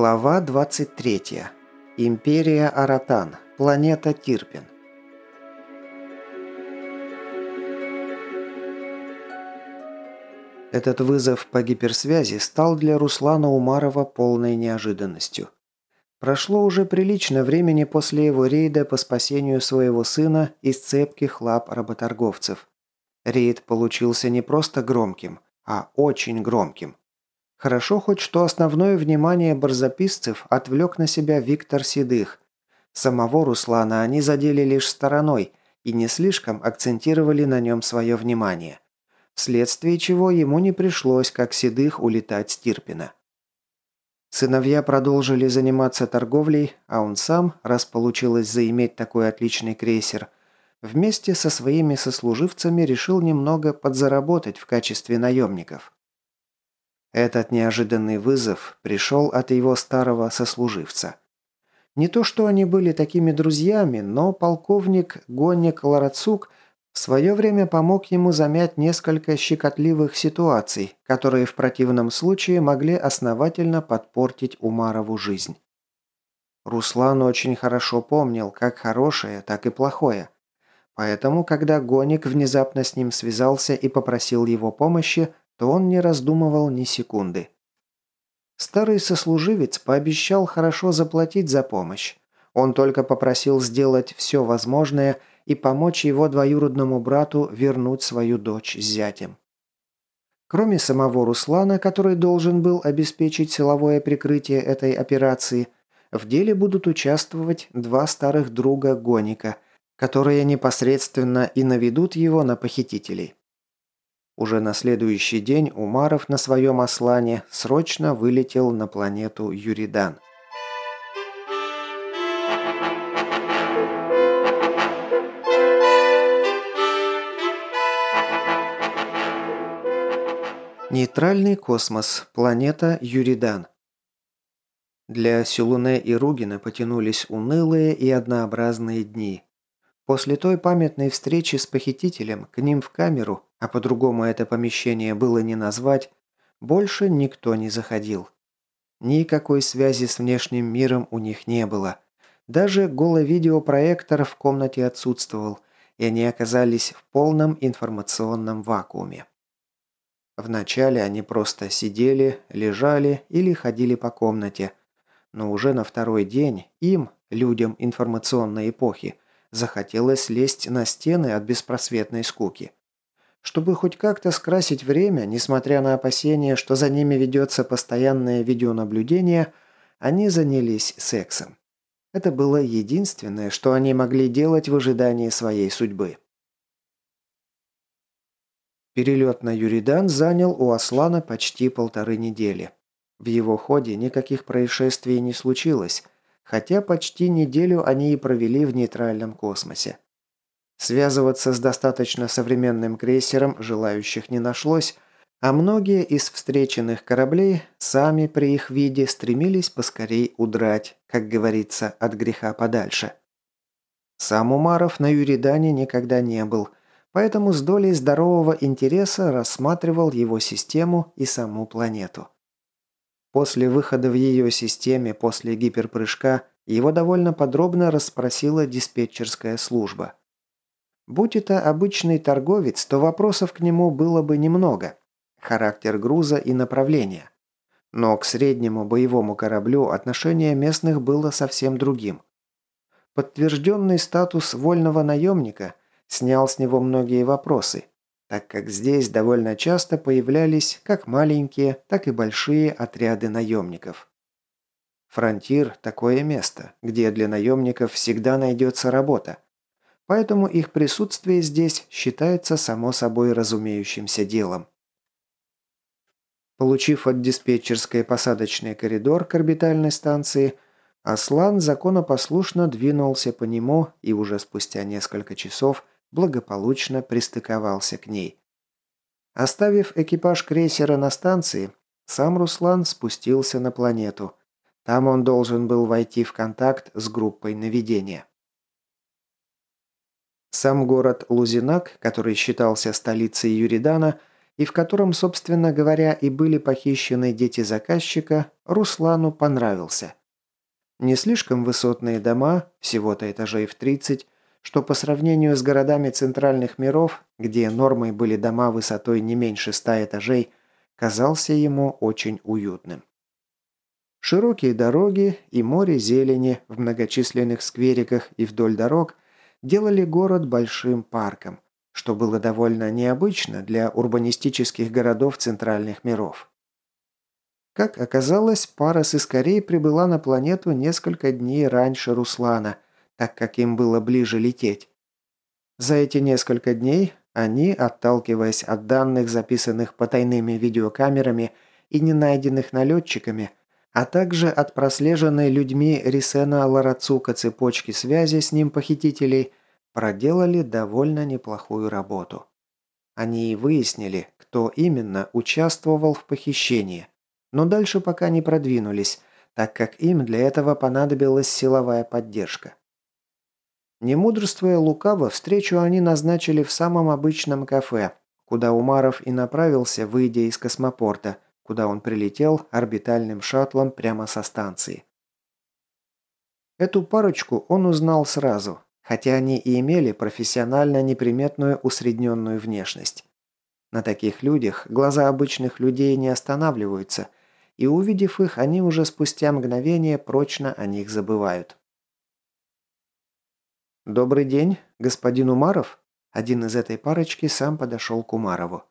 Глава 23. Империя Аратан. Планета Тирпин. Этот вызов по гиперсвязи стал для Руслана Умарова полной неожиданностью. Прошло уже прилично времени после его рейда по спасению своего сына из цепких лап работорговцев. Рейд получился не просто громким, а очень громким. Хорошо хоть, что основное внимание барзаписцев отвлек на себя Виктор Седых. Самого Руслана они задели лишь стороной и не слишком акцентировали на нем свое внимание. Вследствие чего ему не пришлось, как Седых, улетать с Тирпина. Сыновья продолжили заниматься торговлей, а он сам, раз получилось заиметь такой отличный крейсер, вместе со своими сослуживцами решил немного подзаработать в качестве наемников. Этот неожиданный вызов пришел от его старого сослуживца. Не то, что они были такими друзьями, но полковник Гонник Ларацук в свое время помог ему замять несколько щекотливых ситуаций, которые в противном случае могли основательно подпортить Умарову жизнь. Руслан очень хорошо помнил как хорошее, так и плохое. Поэтому, когда Гоник внезапно с ним связался и попросил его помощи, то он не раздумывал ни секунды. Старый сослуживец пообещал хорошо заплатить за помощь. Он только попросил сделать все возможное и помочь его двоюродному брату вернуть свою дочь с зятем. Кроме самого Руслана, который должен был обеспечить силовое прикрытие этой операции, в деле будут участвовать два старых друга Гоника, которые непосредственно и наведут его на похитителей. Уже на следующий день Умаров на своем ослане срочно вылетел на планету Юридан. Нейтральный космос. Планета Юридан. Для Силуне и Ругина потянулись унылые и однообразные дни. После той памятной встречи с похитителем к ним в камеру а по-другому это помещение было не назвать, больше никто не заходил. Никакой связи с внешним миром у них не было. Даже голо-видеопроектор в комнате отсутствовал, и они оказались в полном информационном вакууме. Вначале они просто сидели, лежали или ходили по комнате, но уже на второй день им, людям информационной эпохи, захотелось лезть на стены от беспросветной скуки. Чтобы хоть как-то скрасить время, несмотря на опасения, что за ними ведется постоянное видеонаблюдение, они занялись сексом. Это было единственное, что они могли делать в ожидании своей судьбы. Перелет на Юридан занял у Аслана почти полторы недели. В его ходе никаких происшествий не случилось, хотя почти неделю они и провели в нейтральном космосе. Связываться с достаточно современным крейсером желающих не нашлось, а многие из встреченных кораблей сами при их виде стремились поскорей удрать, как говорится, от греха подальше. Сам Умаров на Юридане никогда не был, поэтому с долей здорового интереса рассматривал его систему и саму планету. После выхода в ее системе после гиперпрыжка его довольно подробно расспросила диспетчерская служба. Будь это обычный торговец, то вопросов к нему было бы немного. Характер груза и направления. Но к среднему боевому кораблю отношение местных было совсем другим. Подтвержденный статус вольного наемника снял с него многие вопросы, так как здесь довольно часто появлялись как маленькие, так и большие отряды наемников. Фронтир – такое место, где для наемников всегда найдется работа – поэтому их присутствие здесь считается само собой разумеющимся делом. Получив от диспетчерской посадочный коридор к орбитальной станции, Аслан законопослушно двинулся по нему и уже спустя несколько часов благополучно пристыковался к ней. Оставив экипаж крейсера на станции, сам Руслан спустился на планету. Там он должен был войти в контакт с группой наведения. Сам город Лузинак, который считался столицей Юридана, и в котором, собственно говоря, и были похищены дети заказчика, Руслану понравился. Не слишком высотные дома, всего-то этажей в 30, что по сравнению с городами центральных миров, где нормой были дома высотой не меньше 100 этажей, казался ему очень уютным. Широкие дороги и море зелени в многочисленных сквериках и вдоль дорог делали город большим парком – что было довольно необычно для урбанистических городов центральных миров. Как оказалось, пара с Искорей прибыла на планету несколько дней раньше Руслана, так как им было ближе лететь. За эти несколько дней они, отталкиваясь от данных, записанных потайными видеокамерами и не найденных налетчиками, а также от прослеженной людьми Рисена Ларацука цепочки связи с ним похитителей, проделали довольно неплохую работу. Они и выяснили, кто именно участвовал в похищении, но дальше пока не продвинулись, так как им для этого понадобилась силовая поддержка. Не мудрствуя лукаво, встречу они назначили в самом обычном кафе, куда Умаров и направился, выйдя из космопорта, куда он прилетел орбитальным шаттлом прямо со станции. Эту парочку он узнал сразу, хотя они и имели профессионально неприметную усредненную внешность. На таких людях глаза обычных людей не останавливаются, и увидев их, они уже спустя мгновение прочно о них забывают. «Добрый день, господин Умаров?» Один из этой парочки сам подошел к Умарову.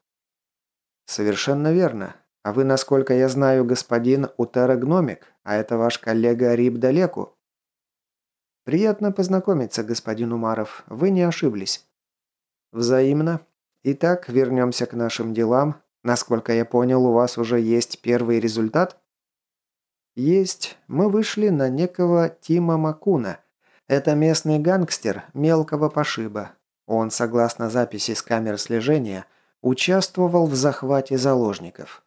«Совершенно верно. А вы, насколько я знаю, господин Утера Гномик, а это ваш коллега Риб Далеку?» «Приятно познакомиться, господин Умаров. Вы не ошиблись». «Взаимно. Итак, вернемся к нашим делам. Насколько я понял, у вас уже есть первый результат?» «Есть. Мы вышли на некого Тима Макуна. Это местный гангстер мелкого пошиба. Он, согласно записи с камер слежения, участвовал в захвате заложников.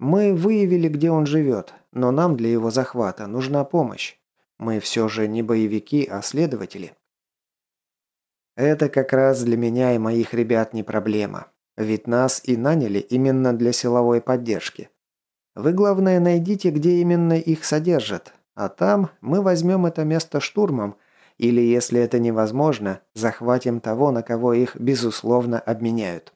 Мы выявили, где он живет, но нам для его захвата нужна помощь. Мы все же не боевики, а следователи. Это как раз для меня и моих ребят не проблема. Ведь нас и наняли именно для силовой поддержки. Вы, главное, найдите, где именно их содержат. А там мы возьмем это место штурмом, или, если это невозможно, захватим того, на кого их, безусловно, обменяют.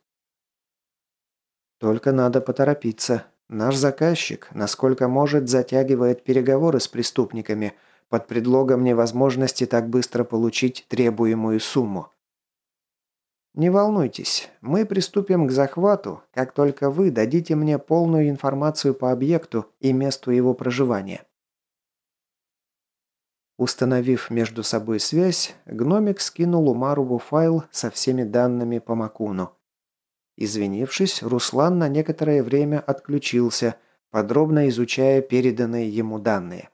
Только надо поторопиться. Наш заказчик, насколько может, затягивает переговоры с преступниками – под предлогом невозможности так быстро получить требуемую сумму. Не волнуйтесь, мы приступим к захвату, как только вы дадите мне полную информацию по объекту и месту его проживания. Установив между собой связь, гномик скинул Умарову файл со всеми данными по Макуну. Извинившись, Руслан на некоторое время отключился, подробно изучая переданные ему данные.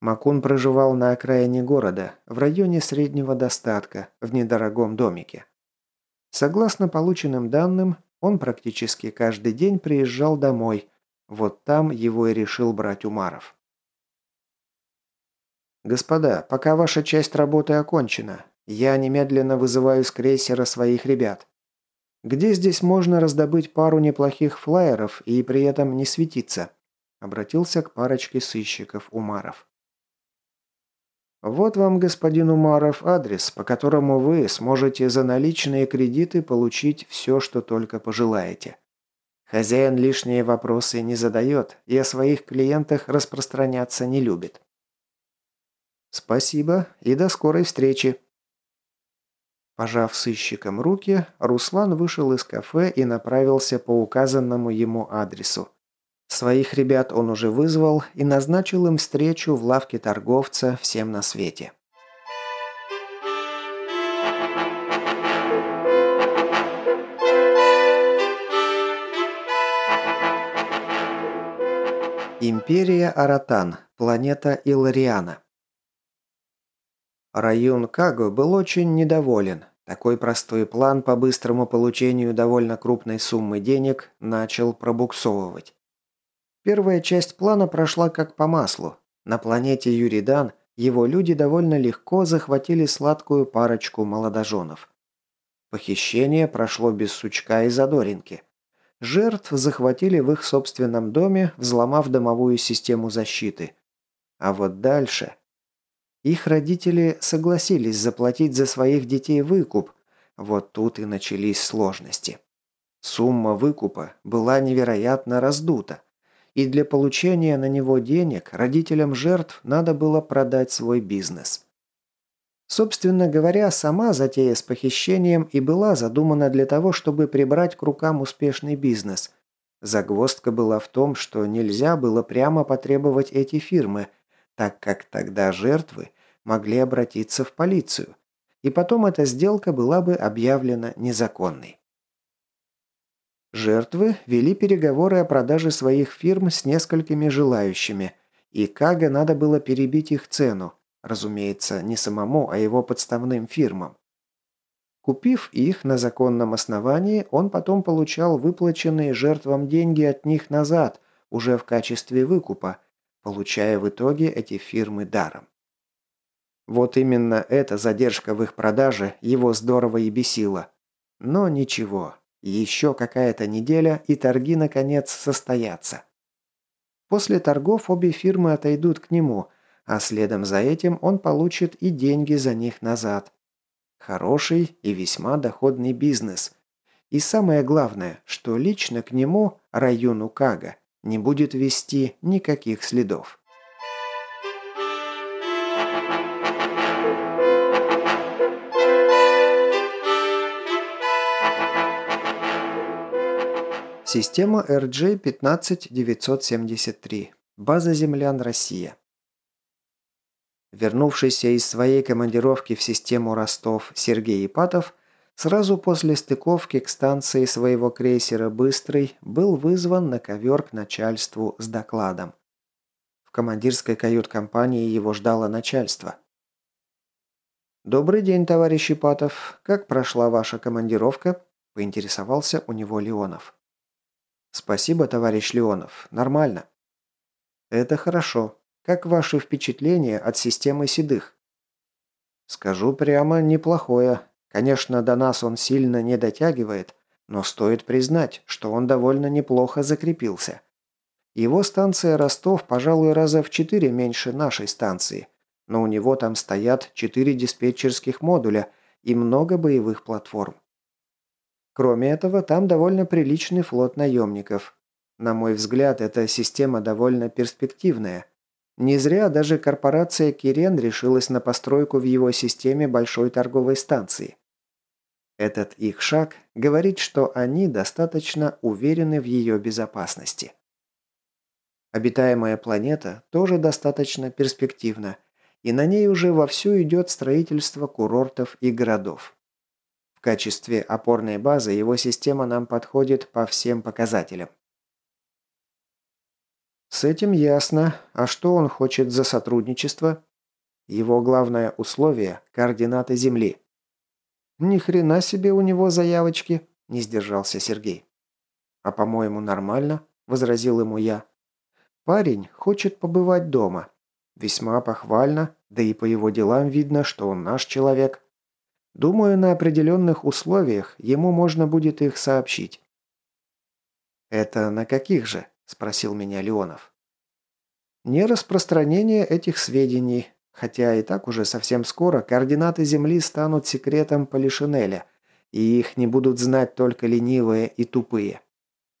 Макун проживал на окраине города, в районе среднего достатка, в недорогом домике. Согласно полученным данным, он практически каждый день приезжал домой. Вот там его и решил брать Умаров. «Господа, пока ваша часть работы окончена, я немедленно вызываю с крейсера своих ребят. Где здесь можно раздобыть пару неплохих флайеров и при этом не светиться?» Обратился к парочке сыщиков Умаров. Вот вам, господин Умаров, адрес, по которому вы сможете за наличные кредиты получить все, что только пожелаете. Хозяин лишние вопросы не задает и о своих клиентах распространяться не любит. Спасибо и до скорой встречи. Пожав сыщикам руки, Руслан вышел из кафе и направился по указанному ему адресу. Своих ребят он уже вызвал и назначил им встречу в лавке торговца всем на свете. Империя Аратан. Планета Илариана. Район Каго был очень недоволен. Такой простой план по быстрому получению довольно крупной суммы денег начал пробуксовывать. Первая часть плана прошла как по маслу. На планете Юридан его люди довольно легко захватили сладкую парочку молодоженов. Похищение прошло без сучка и задоринки. Жертв захватили в их собственном доме, взломав домовую систему защиты. А вот дальше... Их родители согласились заплатить за своих детей выкуп. Вот тут и начались сложности. Сумма выкупа была невероятно раздута. И для получения на него денег родителям жертв надо было продать свой бизнес. Собственно говоря, сама затея с похищением и была задумана для того, чтобы прибрать к рукам успешный бизнес. Загвоздка была в том, что нельзя было прямо потребовать эти фирмы, так как тогда жертвы могли обратиться в полицию, и потом эта сделка была бы объявлена незаконной. Жертвы вели переговоры о продаже своих фирм с несколькими желающими, и Кага надо было перебить их цену, разумеется, не самому, а его подставным фирмам. Купив их на законном основании, он потом получал выплаченные жертвам деньги от них назад, уже в качестве выкупа, получая в итоге эти фирмы даром. Вот именно эта задержка в их продаже его здорово и бесила. Но ничего, еще какая-то неделя, и торги наконец состоятся. После торгов обе фирмы отойдут к нему, а следом за этим он получит и деньги за них назад. Хороший и весьма доходный бизнес. И самое главное, что лично к нему, району Кага, не будет вести никаких следов. Система RJ-15973. База землян Россия. Вернувшийся из своей командировки в систему Ростов Сергей Ипатов сразу после стыковки к станции своего крейсера «Быстрый» был вызван на ковер к начальству с докладом. В командирской кают-компании его ждало начальство. «Добрый день, товарищ Ипатов. Как прошла ваша командировка?» – поинтересовался у него Леонов. «Спасибо, товарищ Леонов. Нормально». «Это хорошо. Как ваши впечатления от системы седых?» «Скажу прямо, неплохое. Конечно, до нас он сильно не дотягивает, но стоит признать, что он довольно неплохо закрепился. Его станция Ростов, пожалуй, раза в четыре меньше нашей станции, но у него там стоят четыре диспетчерских модуля и много боевых платформ. Кроме этого, там довольно приличный флот наемников. На мой взгляд, эта система довольно перспективная. Не зря даже корпорация Кирен решилась на постройку в его системе большой торговой станции. Этот их шаг говорит, что они достаточно уверены в ее безопасности. Обитаемая планета тоже достаточно перспективна, и на ней уже вовсю идет строительство курортов и городов качестве опорной базы его система нам подходит по всем показателям. С этим ясно. А что он хочет за сотрудничество? Его главное условие – координаты Земли. Ни хрена себе у него заявочки, не сдержался Сергей. А по-моему нормально, возразил ему я. Парень хочет побывать дома. Весьма похвально, да и по его делам видно, что он наш человек. Думаю, на определенных условиях ему можно будет их сообщить. «Это на каких же?» – спросил меня Леонов. «Не распространение этих сведений, хотя и так уже совсем скоро координаты Земли станут секретом Полишинеля, и их не будут знать только ленивые и тупые.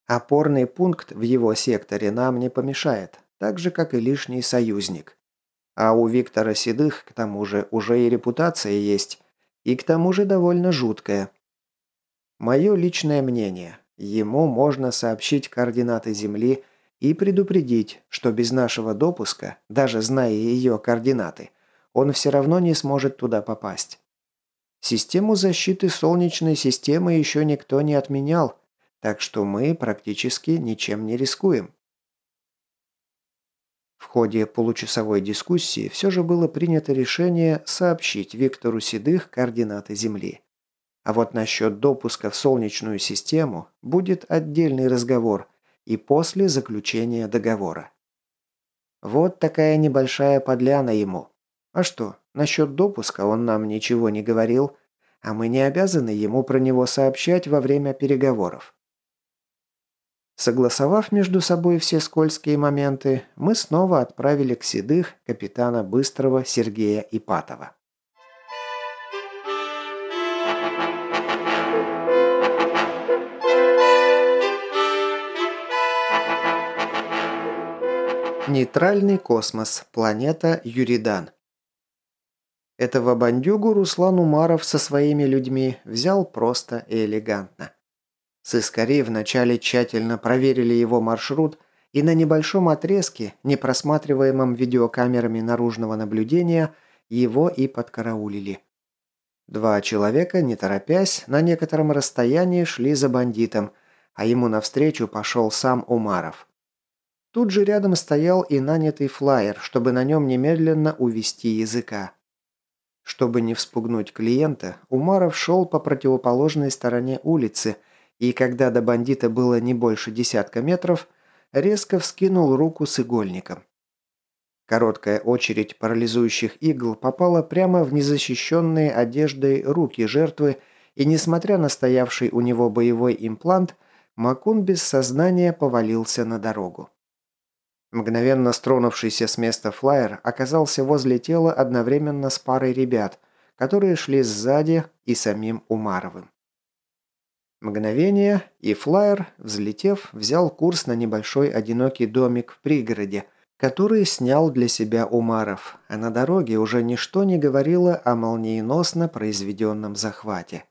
Опорный пункт в его секторе нам не помешает, так же, как и лишний союзник. А у Виктора Седых, к тому же, уже и репутация есть, и к тому же довольно жуткое. Мое личное мнение. Ему можно сообщить координаты Земли и предупредить, что без нашего допуска, даже зная ее координаты, он все равно не сможет туда попасть. Систему защиты Солнечной системы еще никто не отменял, так что мы практически ничем не рискуем. В ходе получасовой дискуссии все же было принято решение сообщить Виктору Седых координаты Земли. А вот насчет допуска в Солнечную систему будет отдельный разговор и после заключения договора. Вот такая небольшая подляна ему. А что, насчет допуска он нам ничего не говорил, а мы не обязаны ему про него сообщать во время переговоров. Согласовав между собой все скользкие моменты, мы снова отправили к Седых капитана Быстрого Сергея Ипатова. Нейтральный космос. Планета Юридан. Этого бандюгу Руслан Умаров со своими людьми взял просто и элегантно. Сыскари вначале тщательно проверили его маршрут и на небольшом отрезке, не просматриваемом видеокамерами наружного наблюдения, его и подкараулили. Два человека, не торопясь, на некотором расстоянии шли за бандитом, а ему навстречу пошел сам Умаров. Тут же рядом стоял и нанятый флайер, чтобы на нем немедленно увести языка. Чтобы не вспугнуть клиента, Умаров шел по противоположной стороне улицы – и когда до бандита было не больше десятка метров, резко вскинул руку с игольником. Короткая очередь парализующих игл попала прямо в незащищенные одеждой руки жертвы, и несмотря на стоявший у него боевой имплант, Макун без сознания повалился на дорогу. Мгновенно стронувшийся с места флайер оказался возле тела одновременно с парой ребят, которые шли сзади и самим Умаровым. Мгновение, и флайер, взлетев, взял курс на небольшой одинокий домик в пригороде, который снял для себя Умаров, а на дороге уже ничто не говорило о молниеносно произведенном захвате.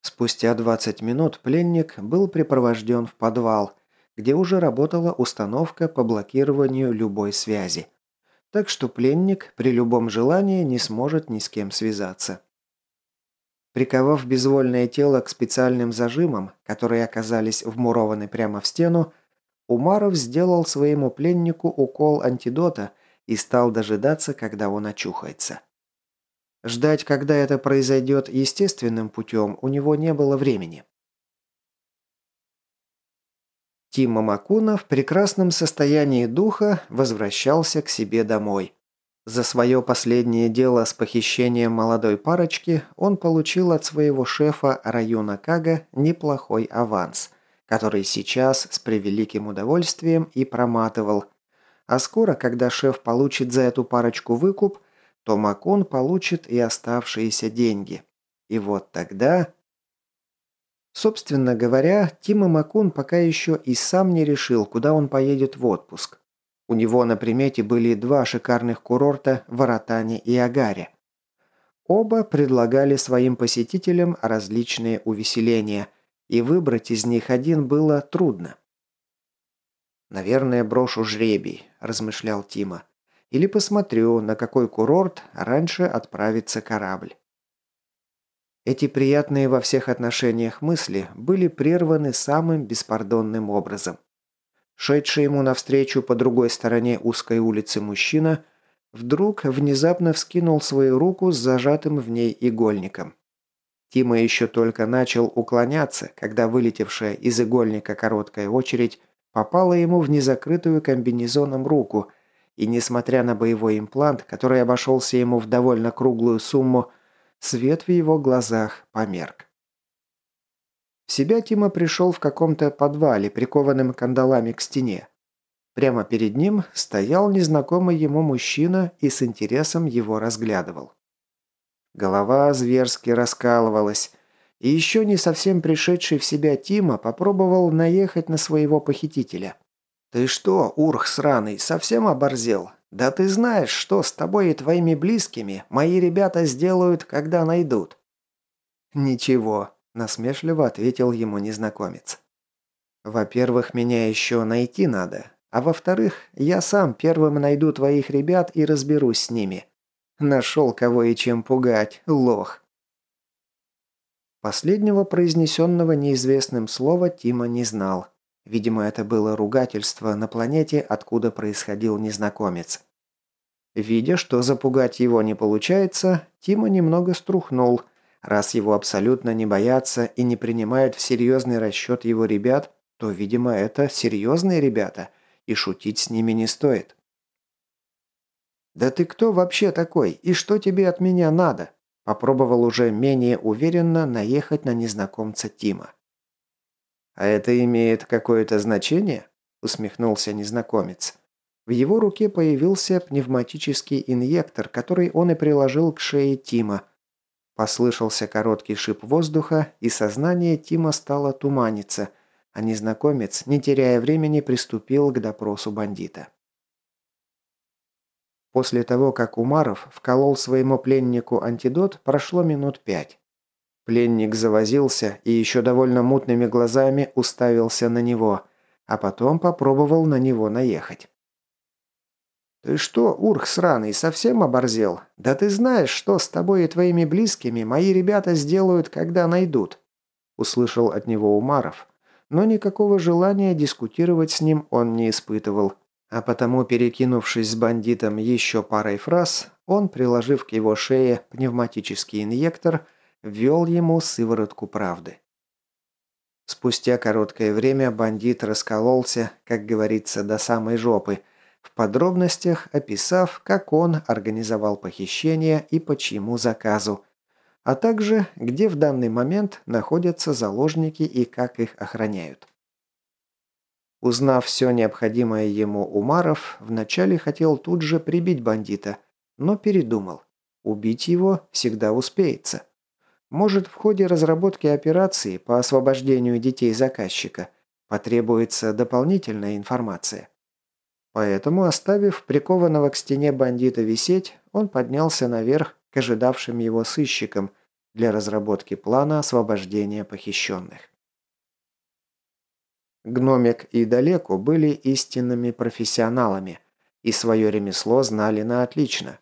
Спустя 20 минут пленник был припровожден в подвал, где уже работала установка по блокированию любой связи. Так что пленник при любом желании не сможет ни с кем связаться. Приковав безвольное тело к специальным зажимам, которые оказались вмурованы прямо в стену, Умаров сделал своему пленнику укол антидота и стал дожидаться, когда он очухается. Ждать, когда это произойдет естественным путем, у него не было времени. Тима Макуна в прекрасном состоянии духа возвращался к себе домой. За свое последнее дело с похищением молодой парочки он получил от своего шефа района Кага неплохой аванс, который сейчас с превеликим удовольствием и проматывал. А скоро, когда шеф получит за эту парочку выкуп, то Макон получит и оставшиеся деньги. И вот тогда... Собственно говоря, Тима Макун пока еще и сам не решил, куда он поедет в отпуск. У него на примете были два шикарных курорта в и Агаре. Оба предлагали своим посетителям различные увеселения, и выбрать из них один было трудно. «Наверное, брошу жребий», – размышлял Тима. «Или посмотрю, на какой курорт раньше отправится корабль». Эти приятные во всех отношениях мысли были прерваны самым беспардонным образом – Шедший ему навстречу по другой стороне узкой улицы мужчина вдруг внезапно вскинул свою руку с зажатым в ней игольником. Тима еще только начал уклоняться, когда вылетевшая из игольника короткая очередь попала ему в незакрытую комбинезоном руку, и несмотря на боевой имплант, который обошелся ему в довольно круглую сумму, свет в его глазах померк. Себя Тима пришел в каком-то подвале, прикованным кандалами к стене. Прямо перед ним стоял незнакомый ему мужчина и с интересом его разглядывал. Голова зверски раскалывалась, и еще не совсем пришедший в себя Тима попробовал наехать на своего похитителя. «Ты что, урх сраный, совсем оборзел? Да ты знаешь, что с тобой и твоими близкими мои ребята сделают, когда найдут?» «Ничего, насмешливо ответил ему незнакомец. «Во-первых, меня еще найти надо, а во-вторых, я сам первым найду твоих ребят и разберусь с ними. Нашел кого и чем пугать, лох». Последнего произнесенного неизвестным слова Тима не знал. Видимо, это было ругательство на планете, откуда происходил незнакомец. Видя, что запугать его не получается, Тима немного струхнул – Раз его абсолютно не боятся и не принимают в серьезный расчет его ребят, то, видимо, это серьезные ребята, и шутить с ними не стоит. «Да ты кто вообще такой? И что тебе от меня надо?» попробовал уже менее уверенно наехать на незнакомца Тима. «А это имеет какое-то значение?» – усмехнулся незнакомец. В его руке появился пневматический инъектор, который он и приложил к шее Тима. Послышался короткий шип воздуха, и сознание Тима стало туманиться, а незнакомец, не теряя времени, приступил к допросу бандита. После того, как Умаров вколол своему пленнику антидот, прошло минут пять. Пленник завозился и еще довольно мутными глазами уставился на него, а потом попробовал на него наехать. «Ты что, урх сраный, совсем оборзел? Да ты знаешь, что с тобой и твоими близкими мои ребята сделают, когда найдут?» Услышал от него Умаров, но никакого желания дискутировать с ним он не испытывал, а потому, перекинувшись с бандитом еще парой фраз, он, приложив к его шее пневматический инъектор, ввел ему сыворотку правды. Спустя короткое время бандит раскололся, как говорится, до самой жопы, в подробностях описав, как он организовал похищение и по чьему заказу, а также где в данный момент находятся заложники и как их охраняют. Узнав все необходимое ему Умаров, вначале хотел тут же прибить бандита, но передумал. Убить его всегда успеется. Может, в ходе разработки операции по освобождению детей заказчика потребуется дополнительная информация. Поэтому, оставив прикованного к стене бандита висеть, он поднялся наверх к ожидавшим его сыщикам для разработки плана освобождения похищенных. Гномик и Далеко были истинными профессионалами и свое ремесло знали на отлично.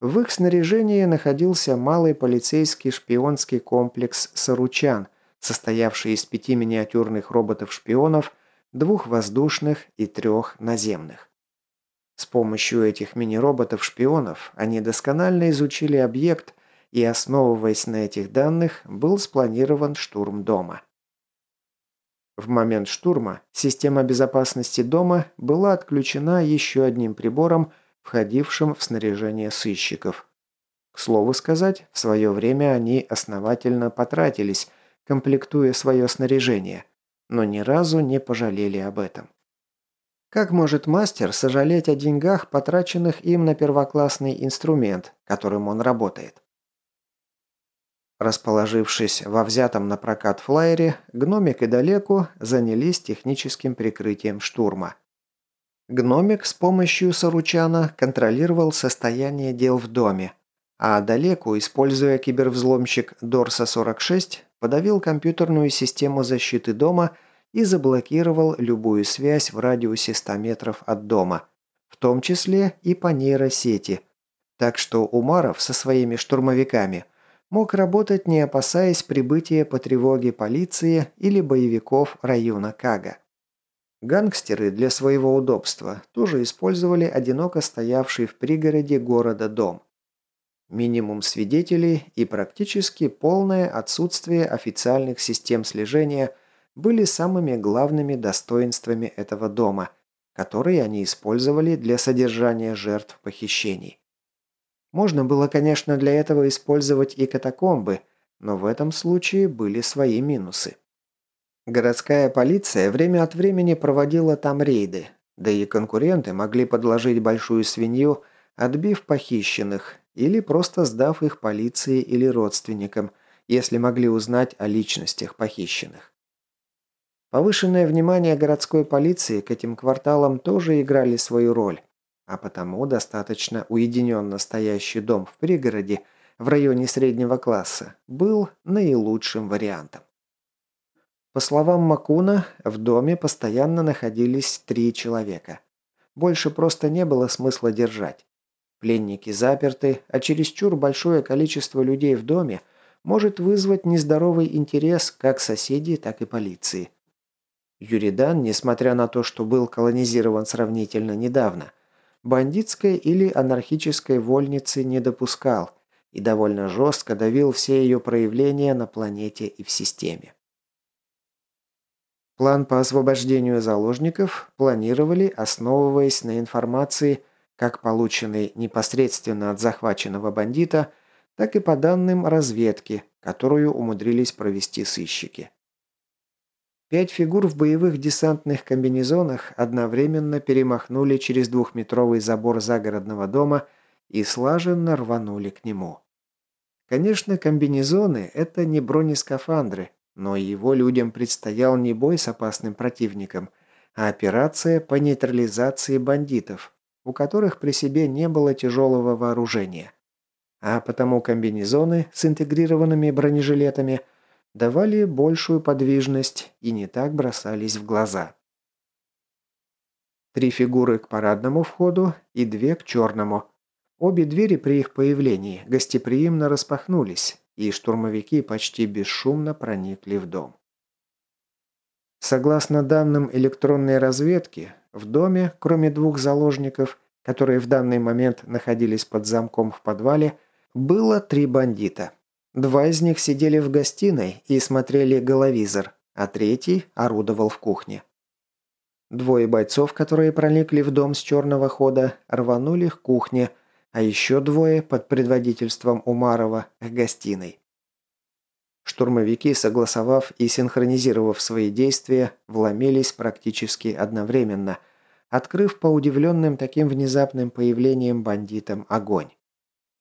В их снаряжении находился малый полицейский шпионский комплекс «Саручан», состоявший из пяти миниатюрных роботов-шпионов, двух воздушных и трех наземных. С помощью этих мини-роботов-шпионов они досконально изучили объект и, основываясь на этих данных, был спланирован штурм дома. В момент штурма система безопасности дома была отключена еще одним прибором, входившим в снаряжение сыщиков. К слову сказать, в свое время они основательно потратились, комплектуя свое снаряжение, но ни разу не пожалели об этом. Как может мастер сожалеть о деньгах, потраченных им на первоклассный инструмент, которым он работает? Расположившись во взятом на прокат флайере, Гномик и Далеку занялись техническим прикрытием штурма. Гномик с помощью Саручана контролировал состояние дел в доме, а Далеку, используя кибервзломщик Дорса-46, подавил компьютерную систему защиты дома и заблокировал любую связь в радиусе 100 метров от дома, в том числе и по нейросети. Так что Умаров со своими штурмовиками – мог работать, не опасаясь прибытия по тревоге полиции или боевиков района Кага. Гангстеры для своего удобства тоже использовали одиноко стоявший в пригороде города дом. Минимум свидетелей и практически полное отсутствие официальных систем слежения были самыми главными достоинствами этого дома, которые они использовали для содержания жертв похищений. Можно было, конечно, для этого использовать и катакомбы, но в этом случае были свои минусы. Городская полиция время от времени проводила там рейды, да и конкуренты могли подложить большую свинью, отбив похищенных или просто сдав их полиции или родственникам, если могли узнать о личностях похищенных. Повышенное внимание городской полиции к этим кварталам тоже играли свою роль а потому достаточно уединенно стоящий дом в пригороде в районе среднего класса был наилучшим вариантом. По словам Макуна, в доме постоянно находились три человека. Больше просто не было смысла держать. Пленники заперты, а чересчур большое количество людей в доме может вызвать нездоровый интерес как соседей, так и полиции. Юридан, несмотря на то, что был колонизирован сравнительно недавно, бандитской или анархической вольницы не допускал и довольно жестко давил все ее проявления на планете и в системе. План по освобождению заложников планировали, основываясь на информации, как полученной непосредственно от захваченного бандита, так и по данным разведки, которую умудрились провести сыщики. Пять фигур в боевых десантных комбинезонах одновременно перемахнули через двухметровый забор загородного дома и слаженно рванули к нему. Конечно, комбинезоны – это не бронескафандры, но его людям предстоял не бой с опасным противником, а операция по нейтрализации бандитов, у которых при себе не было тяжелого вооружения. А потому комбинезоны с интегрированными бронежилетами – давали большую подвижность и не так бросались в глаза. Три фигуры к парадному входу и две к черному. Обе двери при их появлении гостеприимно распахнулись, и штурмовики почти бесшумно проникли в дом. Согласно данным электронной разведки, в доме, кроме двух заложников, которые в данный момент находились под замком в подвале, было три бандита – Два из них сидели в гостиной и смотрели головизор, а третий орудовал в кухне. Двое бойцов, которые проникли в дом с черного хода, рванули к кухне, а еще двое под предводительством Умарова к гостиной. Штурмовики, согласовав и синхронизировав свои действия, вломились практически одновременно, открыв по удивленным таким внезапным появлением бандитам огонь.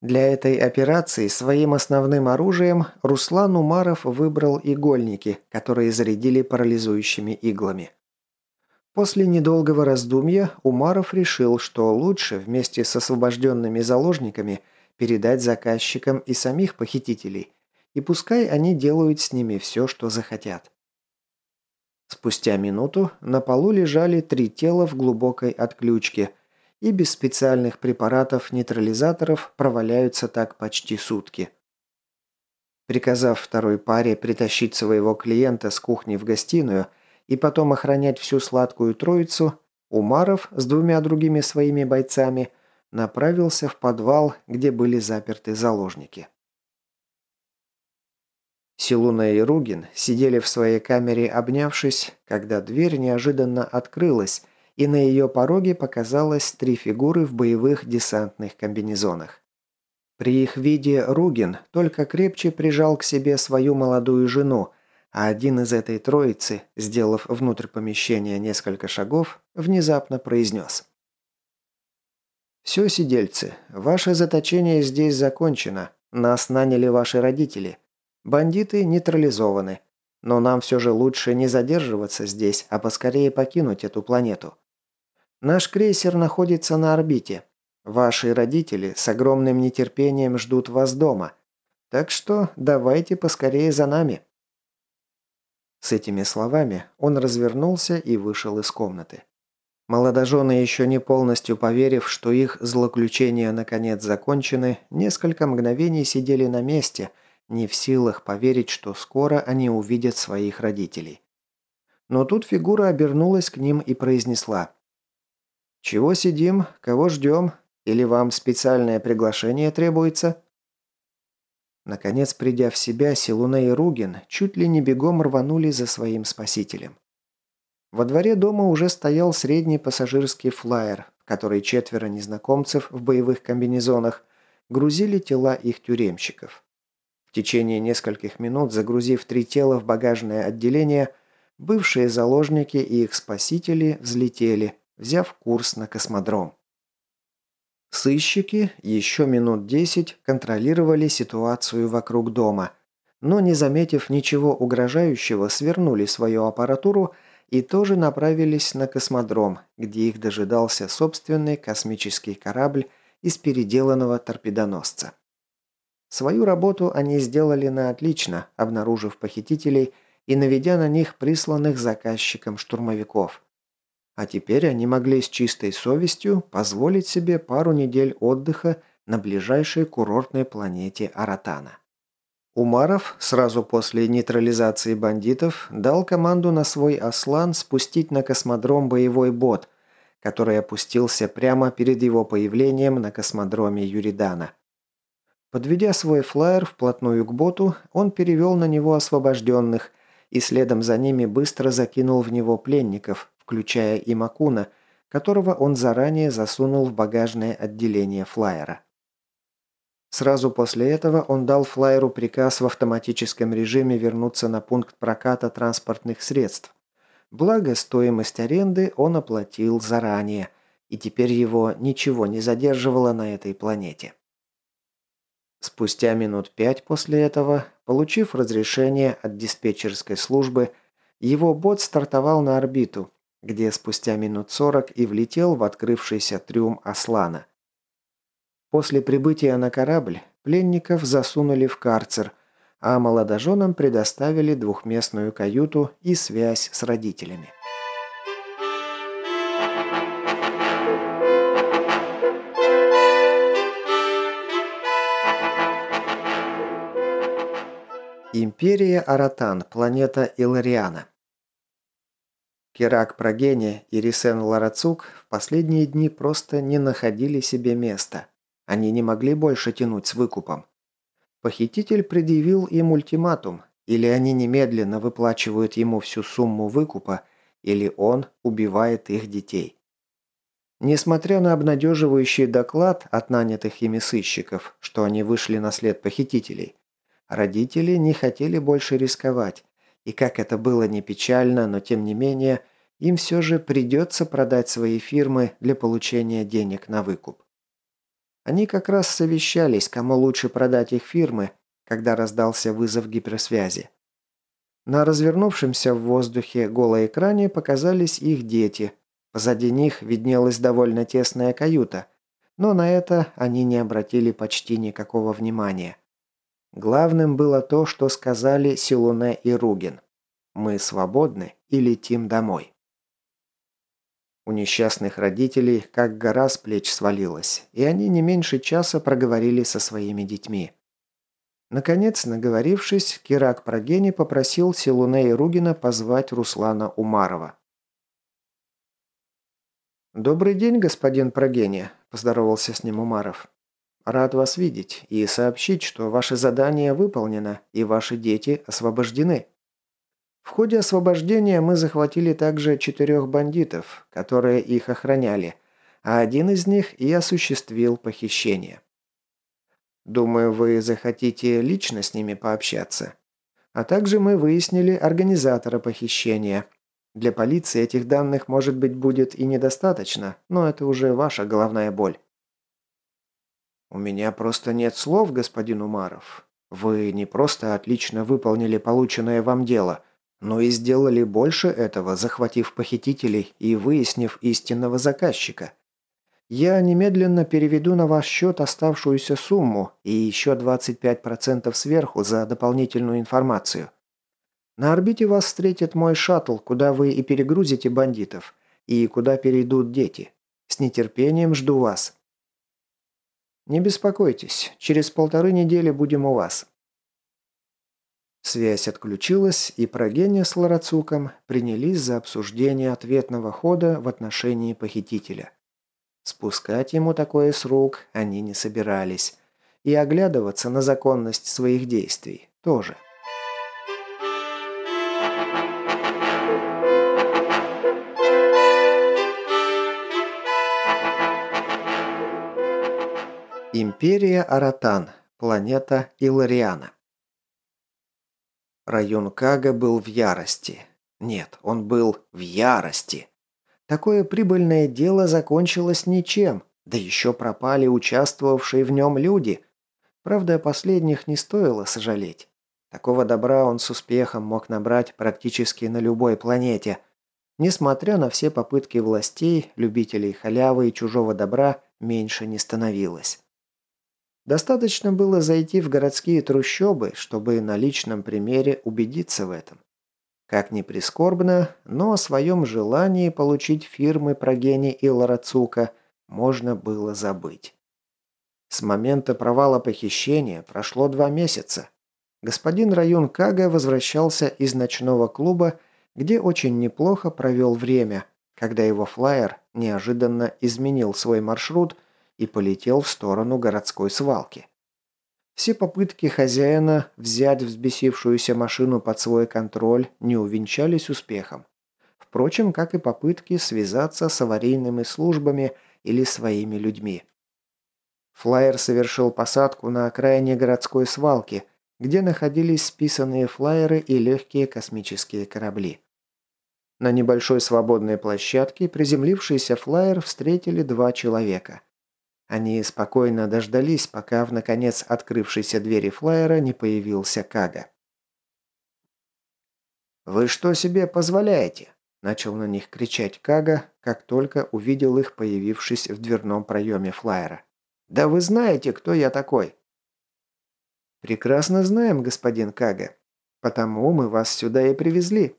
Для этой операции своим основным оружием Руслан Умаров выбрал игольники, которые зарядили парализующими иглами. После недолгого раздумья Умаров решил, что лучше вместе с освобожденными заложниками передать заказчикам и самих похитителей, и пускай они делают с ними все, что захотят. Спустя минуту на полу лежали три тела в глубокой отключке – и без специальных препаратов-нейтрализаторов проваляются так почти сутки. Приказав второй паре притащить своего клиента с кухни в гостиную и потом охранять всю сладкую троицу, Умаров с двумя другими своими бойцами направился в подвал, где были заперты заложники. Силуна и Ругин сидели в своей камере обнявшись, когда дверь неожиданно открылась, и на ее пороге показалось три фигуры в боевых десантных комбинезонах. При их виде Ругин только крепче прижал к себе свою молодую жену, а один из этой троицы, сделав внутрь помещения несколько шагов, внезапно произнес. «Все, сидельцы, ваше заточение здесь закончено. Нас наняли ваши родители. Бандиты нейтрализованы. Но нам все же лучше не задерживаться здесь, а поскорее покинуть эту планету. Наш крейсер находится на орбите. Ваши родители с огромным нетерпением ждут вас дома. Так что давайте поскорее за нами». С этими словами он развернулся и вышел из комнаты. Молодожены, еще не полностью поверив, что их злоключения наконец закончены, несколько мгновений сидели на месте, не в силах поверить, что скоро они увидят своих родителей. Но тут фигура обернулась к ним и произнесла «Чего сидим? Кого ждем? Или вам специальное приглашение требуется?» Наконец, придя в себя, Силуна и Ругин чуть ли не бегом рванули за своим спасителем. Во дворе дома уже стоял средний пассажирский флайер, в который четверо незнакомцев в боевых комбинезонах грузили тела их тюремщиков. В течение нескольких минут, загрузив три тела в багажное отделение, бывшие заложники и их спасители взлетели, взяв курс на космодром. Сыщики еще минут десять контролировали ситуацию вокруг дома, но не заметив ничего угрожающего, свернули свою аппаратуру и тоже направились на космодром, где их дожидался собственный космический корабль из переделанного торпедоносца. Свою работу они сделали на отлично, обнаружив похитителей и наведя на них присланных заказчиком штурмовиков – а теперь они могли с чистой совестью позволить себе пару недель отдыха на ближайшей курортной планете Аратана. Умаров сразу после нейтрализации бандитов дал команду на свой «Аслан» спустить на космодром боевой бот, который опустился прямо перед его появлением на космодроме Юридана. Подведя свой флайер вплотную к боту, он перевел на него освобожденных и следом за ними быстро закинул в него пленников, включая и Макуна, которого он заранее засунул в багажное отделение флайера. Сразу после этого он дал флайеру приказ в автоматическом режиме вернуться на пункт проката транспортных средств. Благо, стоимость аренды он оплатил заранее, и теперь его ничего не задерживало на этой планете. Спустя минут пять после этого, получив разрешение от диспетчерской службы, его бот стартовал на орбиту, где спустя минут сорок и влетел в открывшийся трюм Аслана. После прибытия на корабль пленников засунули в карцер, а молодоженам предоставили двухместную каюту и связь с родителями. Империя Аратан, планета Илариана. Керак Прогене и Рисен Ларацук в последние дни просто не находили себе места. Они не могли больше тянуть с выкупом. Похититель предъявил им ультиматум, или они немедленно выплачивают ему всю сумму выкупа, или он убивает их детей. Несмотря на обнадеживающий доклад от нанятых ими сыщиков, что они вышли на след похитителей, родители не хотели больше рисковать и как это было не печально, но тем не менее, им все же придется продать свои фирмы для получения денег на выкуп. Они как раз совещались, кому лучше продать их фирмы, когда раздался вызов гиперсвязи. На развернувшемся в воздухе голоэкране показались их дети. Позади них виднелась довольно тесная каюта, но на это они не обратили почти никакого внимания. Главным было то, что сказали Силуне и Ругин. «Мы свободны и летим домой». У несчастных родителей как гора с плеч свалилась, и они не меньше часа проговорили со своими детьми. Наконец, наговорившись, Кирак Прогени попросил Силуне и Ругина позвать Руслана Умарова. «Добрый день, господин Прогени», – поздоровался с ним Умаров. Рад вас видеть и сообщить, что ваше задание выполнено и ваши дети освобождены. В ходе освобождения мы захватили также четырех бандитов, которые их охраняли, а один из них и осуществил похищение. Думаю, вы захотите лично с ними пообщаться. А также мы выяснили организатора похищения. Для полиции этих данных, может быть, будет и недостаточно, но это уже ваша головная боль. «У меня просто нет слов, господин Умаров. Вы не просто отлично выполнили полученное вам дело, но и сделали больше этого, захватив похитителей и выяснив истинного заказчика. Я немедленно переведу на ваш счет оставшуюся сумму и еще 25% сверху за дополнительную информацию. На орбите вас встретит мой шаттл, куда вы и перегрузите бандитов, и куда перейдут дети. С нетерпением жду вас». Не беспокойтесь, через полторы недели будем у вас». Связь отключилась, и Прогеня с Ларацуком принялись за обсуждение ответного хода в отношении похитителя. Спускать ему такое с рук они не собирались. И оглядываться на законность своих действий тоже. Империя Аратан. Планета Илариана. Район Кага был в ярости. Нет, он был в ярости. Такое прибыльное дело закончилось ничем, да еще пропали участвовавшие в нем люди. Правда, последних не стоило сожалеть. Такого добра он с успехом мог набрать практически на любой планете. Несмотря на все попытки властей, любителей халявы и чужого добра меньше не становилось. Достаточно было зайти в городские трущобы, чтобы на личном примере убедиться в этом. Как ни прискорбно, но о своем желании получить фирмы Прогени и Ларацука можно было забыть. С момента провала похищения прошло два месяца. Господин район Кага возвращался из ночного клуба, где очень неплохо провел время, когда его флайер неожиданно изменил свой маршрут – и полетел в сторону городской свалки. Все попытки хозяина взять взбесившуюся машину под свой контроль не увенчались успехом. Впрочем, как и попытки связаться с аварийными службами или своими людьми. Флайер совершил посадку на окраине городской свалки, где находились списанные флайеры и легкие космические корабли. На небольшой свободной площадке приземлившийся флайер встретили два человека. Они спокойно дождались, пока в наконец открывшейся двери флайера не появился Кага. «Вы что себе позволяете?» – начал на них кричать Кага, как только увидел их, появившись в дверном проеме флайера. «Да вы знаете, кто я такой!» «Прекрасно знаем, господин Кага. Потому мы вас сюда и привезли.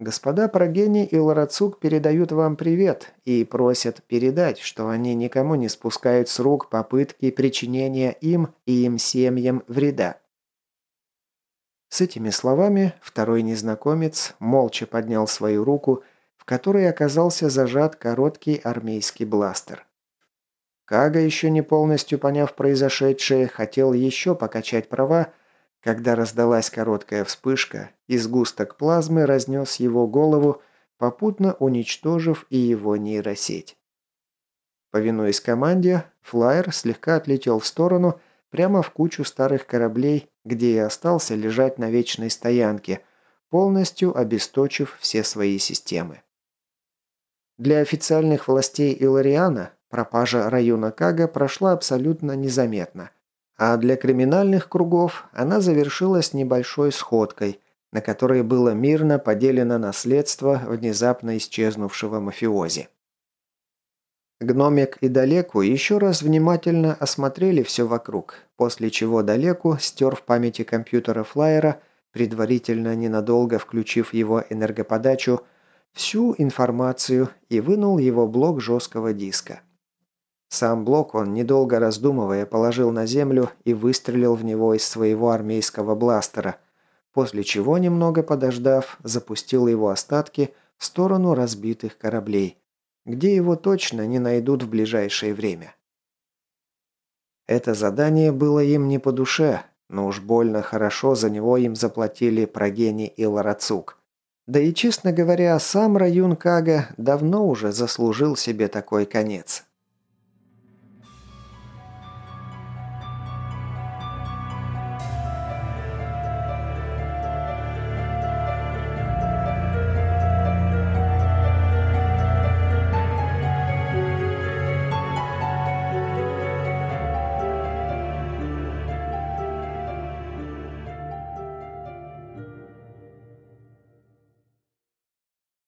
Господа Прогени и Ларацук передают вам привет и просят передать, что они никому не спускают с рук попытки причинения им и им семьям вреда. С этими словами второй незнакомец молча поднял свою руку, в которой оказался зажат короткий армейский бластер. Кага, еще не полностью поняв произошедшее, хотел еще покачать права, когда раздалась короткая вспышка, и сгусток плазмы разнес его голову, попутно уничтожив и его нейросеть. Повинуясь команде, флайер слегка отлетел в сторону, прямо в кучу старых кораблей где и остался лежать на вечной стоянке, полностью обесточив все свои системы. Для официальных властей Илариана пропажа района Кага прошла абсолютно незаметно, а для криминальных кругов она завершилась небольшой сходкой, на которой было мирно поделено наследство внезапно исчезнувшего мафиози. Гномик и Далеку еще раз внимательно осмотрели все вокруг, после чего Далеку стер в памяти компьютера флайера, предварительно ненадолго включив его энергоподачу, всю информацию и вынул его блок жесткого диска. Сам блок он, недолго раздумывая, положил на землю и выстрелил в него из своего армейского бластера, после чего, немного подождав, запустил его остатки в сторону разбитых кораблей – где его точно не найдут в ближайшее время. Это задание было им не по душе, но уж больно хорошо за него им заплатили Прогени и Ларацук. Да и, честно говоря, сам район Кага давно уже заслужил себе такой конец.